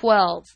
12.